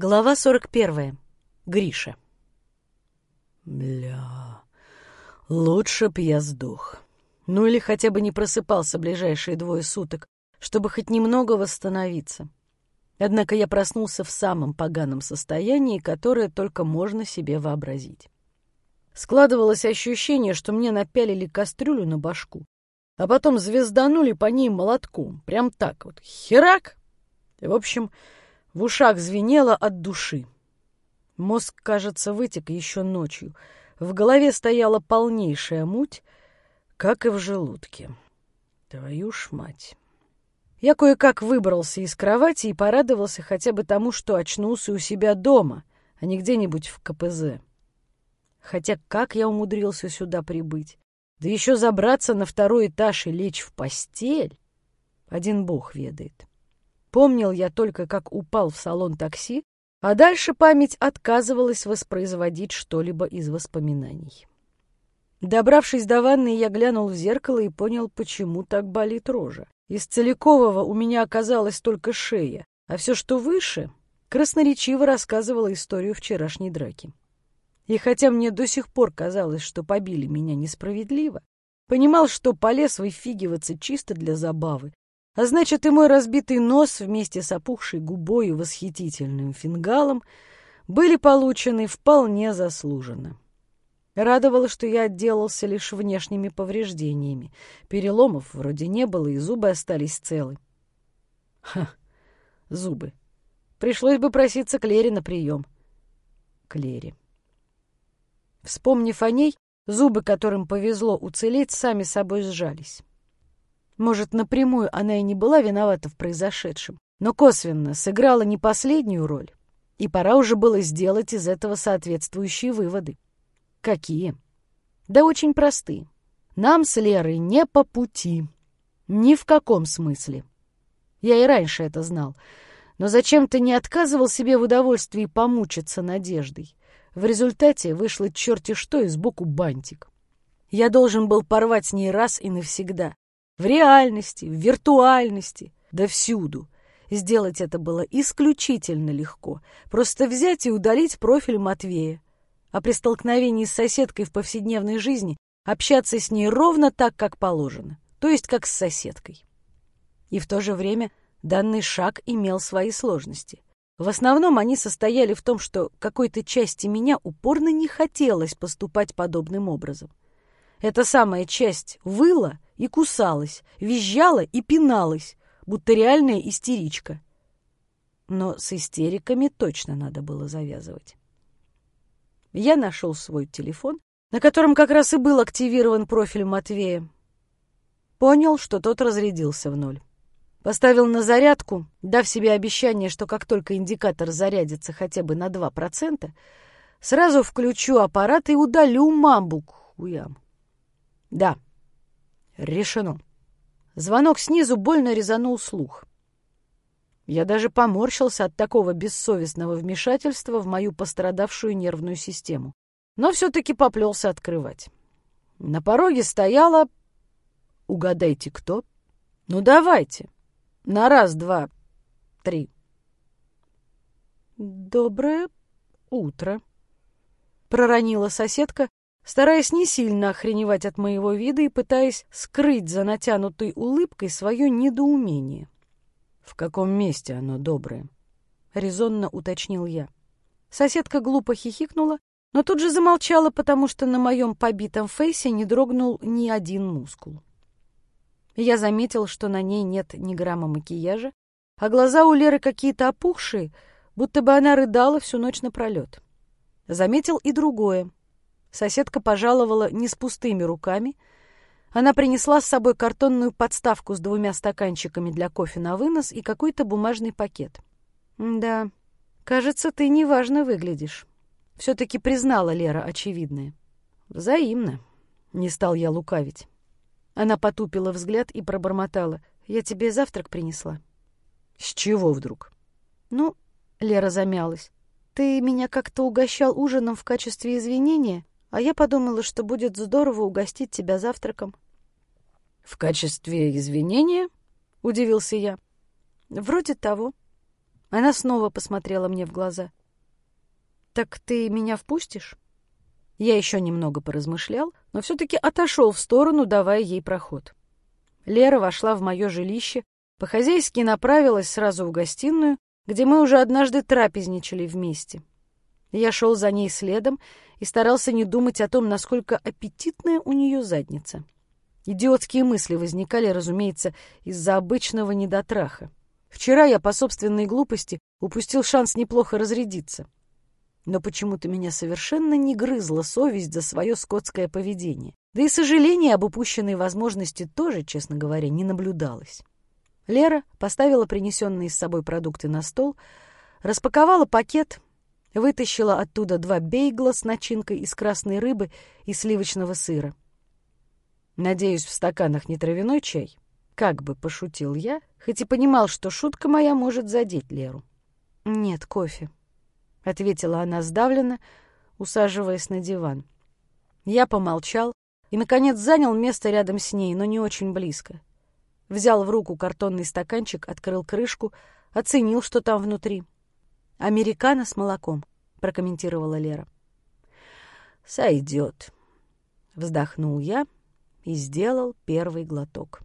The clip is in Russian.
Глава 41. Гриша. Бля, лучше б я сдох. Ну или хотя бы не просыпался ближайшие двое суток, чтобы хоть немного восстановиться. Однако я проснулся в самом поганом состоянии, которое только можно себе вообразить. Складывалось ощущение, что мне напялили кастрюлю на башку, а потом звезданули по ней молотком, прям так вот, херак! В общем, в ушах звенело от души. Мозг, кажется, вытек еще ночью. В голове стояла полнейшая муть, как и в желудке. Твою ж мать! Я кое-как выбрался из кровати и порадовался хотя бы тому, что очнулся у себя дома, а не где-нибудь в КПЗ. Хотя как я умудрился сюда прибыть? Да еще забраться на второй этаж и лечь в постель? Один бог ведает. Помнил я только, как упал в салон такси, а дальше память отказывалась воспроизводить что-либо из воспоминаний. Добравшись до ванны, я глянул в зеркало и понял, почему так болит рожа. Из целикового у меня оказалась только шея, а все, что выше, красноречиво рассказывало историю вчерашней драки. И хотя мне до сих пор казалось, что побили меня несправедливо, понимал, что полез выфигиваться чисто для забавы, а значит, и мой разбитый нос вместе с опухшей губой и восхитительным фингалом были получены вполне заслуженно. Радовало, что я отделался лишь внешними повреждениями. Переломов вроде не было, и зубы остались целы. Ха, зубы. Пришлось бы проситься к Лере на прием. К Лере. Вспомнив о ней, зубы, которым повезло уцелеть, сами собой сжались. Может, напрямую она и не была виновата в произошедшем, но косвенно сыграла не последнюю роль. И пора уже было сделать из этого соответствующие выводы. Какие? Да очень простые. Нам с Лерой не по пути. Ни в каком смысле. Я и раньше это знал. Но зачем-то не отказывал себе в удовольствии помучиться надеждой. В результате вышло черти что и сбоку бантик. Я должен был порвать с ней раз и навсегда. В реальности, в виртуальности, да всюду. Сделать это было исключительно легко. Просто взять и удалить профиль Матвея. А при столкновении с соседкой в повседневной жизни общаться с ней ровно так, как положено. То есть как с соседкой. И в то же время данный шаг имел свои сложности. В основном они состояли в том, что какой-то части меня упорно не хотелось поступать подобным образом. Эта самая часть выла и кусалась, визжала и пиналась, будто реальная истеричка. Но с истериками точно надо было завязывать. Я нашел свой телефон, на котором как раз и был активирован профиль Матвея. Понял, что тот разрядился в ноль. Поставил на зарядку, дав себе обещание, что как только индикатор зарядится хотя бы на 2%, сразу включу аппарат и удалю мамбу к хуям. Да, решено. Звонок снизу больно резанул слух. Я даже поморщился от такого бессовестного вмешательства в мою пострадавшую нервную систему. Но все-таки поплелся открывать. На пороге стояла... Угадайте, кто? Ну, давайте. На раз, два, три. «Доброе утро», — проронила соседка, стараясь не сильно охреневать от моего вида и пытаясь скрыть за натянутой улыбкой свое недоумение. «В каком месте оно доброе?» — резонно уточнил я. Соседка глупо хихикнула, но тут же замолчала, потому что на моем побитом фейсе не дрогнул ни один мускул. Я заметил, что на ней нет ни грамма макияжа, а глаза у Леры какие-то опухшие, будто бы она рыдала всю ночь напролет. Заметил и другое. Соседка пожаловала не с пустыми руками. Она принесла с собой картонную подставку с двумя стаканчиками для кофе на вынос и какой-то бумажный пакет. «Да, кажется, ты неважно выглядишь», — все-таки признала Лера очевидное. «Взаимно», — не стал я лукавить. Она потупила взгляд и пробормотала. «Я тебе завтрак принесла». «С чего вдруг?» «Ну...» — Лера замялась. «Ты меня как-то угощал ужином в качестве извинения, а я подумала, что будет здорово угостить тебя завтраком». «В качестве извинения?» — удивился я. «Вроде того». Она снова посмотрела мне в глаза. «Так ты меня впустишь?» Я еще немного поразмышлял, но все-таки отошел в сторону, давая ей проход. Лера вошла в мое жилище, по-хозяйски направилась сразу в гостиную, где мы уже однажды трапезничали вместе. Я шел за ней следом и старался не думать о том, насколько аппетитная у нее задница. Идиотские мысли возникали, разумеется, из-за обычного недотраха. Вчера я по собственной глупости упустил шанс неплохо разрядиться. Но почему-то меня совершенно не грызла совесть за свое скотское поведение. Да и сожаления об упущенной возможности тоже, честно говоря, не наблюдалось. Лера поставила принесенные с собой продукты на стол, распаковала пакет, вытащила оттуда два бейгла с начинкой из красной рыбы и сливочного сыра. «Надеюсь, в стаканах не травяной чай?» Как бы пошутил я, хоть и понимал, что шутка моя может задеть Леру. «Нет, кофе», — ответила она сдавленно, усаживаясь на диван. Я помолчал и, наконец, занял место рядом с ней, но не очень близко. Взял в руку картонный стаканчик, открыл крышку, оценил, что там внутри. «Американо с молоком», — прокомментировала Лера. «Сойдет», — вздохнул я и сделал первый глоток.